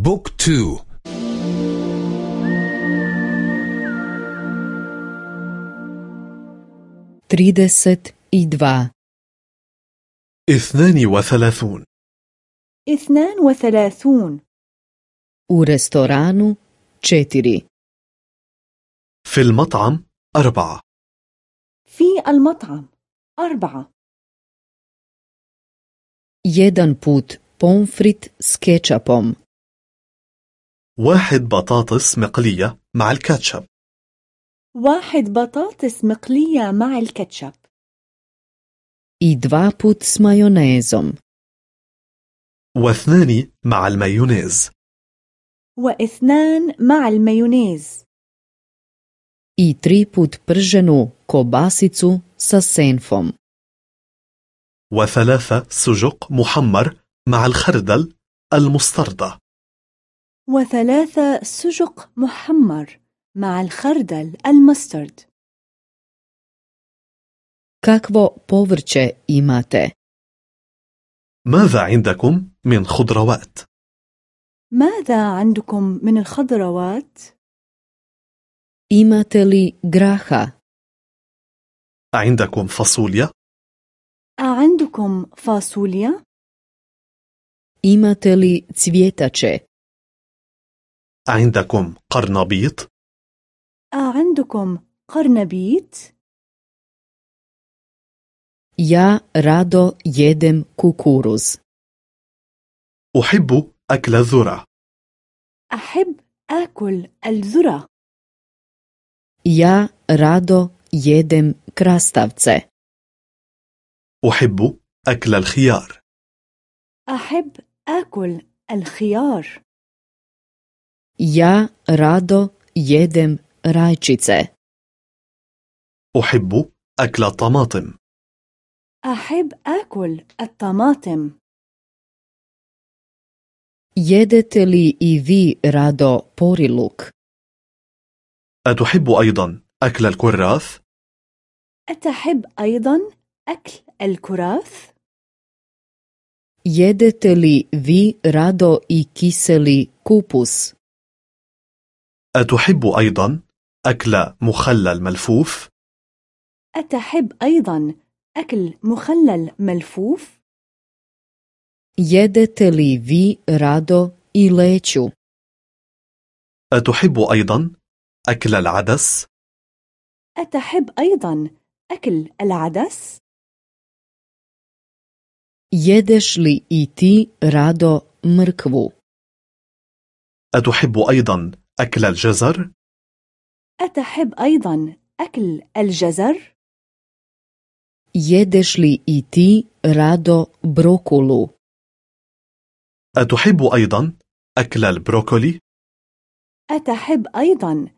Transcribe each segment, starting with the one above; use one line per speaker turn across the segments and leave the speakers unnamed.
بوك تو.
i dva,
اثنان وثلاثون.
اثنان وثلاثون.
U restoranu četiri,
في المطعم أربعة.
في المطعم أربعة.
Jedan put pomfrit s kečapom,
واحد بطاطس مقلية مع الكاتشب.
واحد بطاطس مقلية مع الكاتشب.
I dva put s majonezom,
واثنان مع المايونيز
واثنان مع المايونيز
i tri put prženu kobasicu sa senfom,
وثلاثة سجق محمر مع الخردل المستردة
وثلاثة سجق محمر مع الخردل المسترد
kakvo povrće imate,
ماذا عندكم من خضروات؟
ماذا عندكم من الخضروات؟
imate li graha,
عندكم فاصوليا؟
أعندكم فاصوليا؟
imate li cvjetače,
عندكم قرنبيط؟
أعندكم قرنبيط؟
ja rado jedem kukuruz.
أحب أكل الذرة
أحب آكل الذرة
Ja rado jedem krastavce.
أحب أكل الخيار
أحب آكل الخيار
Ja rado jedem rajčice.
أحب أكل الطماطم
أحب آكل الطماطم
Jedete li i vi rado poriluk?
أتحب أيضا أكل الكراث؟
أتحب أيضا أكل الكراث؟
Jedete li vi rado i kiseli kupus?
أتحب أيضا أكل مخلل ملفوف؟
أتحب أيضا أكل مخلل ملفوف؟
Jedete li vi rado i leću?
أتحب أيضا أكل العدس؟
أتحب أيضا أكل العدس؟
Jedeš li i ti rado mrkvu?
أتحب أيضا أكل الجزر؟
أتحب أيضا أكل الجزر؟
Jedeš li i ti rado brokulu?
أتحب أيضا أكل البروكولي؟
أتحب أيضا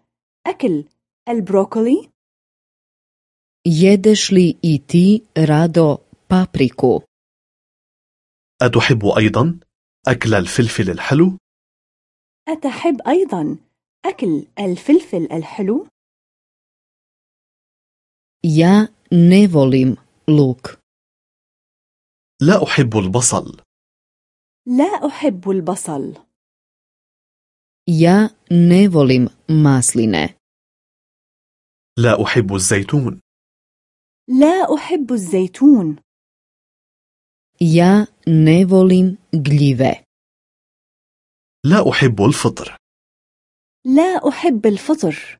أكل البروكولي؟
Jedeš li i ti rado papriku?
أتحب أيضا أكل الفلفل الحلو؟
أتحب أيضا أكل الفلفل الحلو؟
Ja ne volim luk.
لا أحب البصل
لا أحب البصل
Ja ne volim masline.
لا أحب الزيتون
لا أحب الزيتون
Ja ne volim gljive.
لا أحب الفطر
لا أحب الفطر.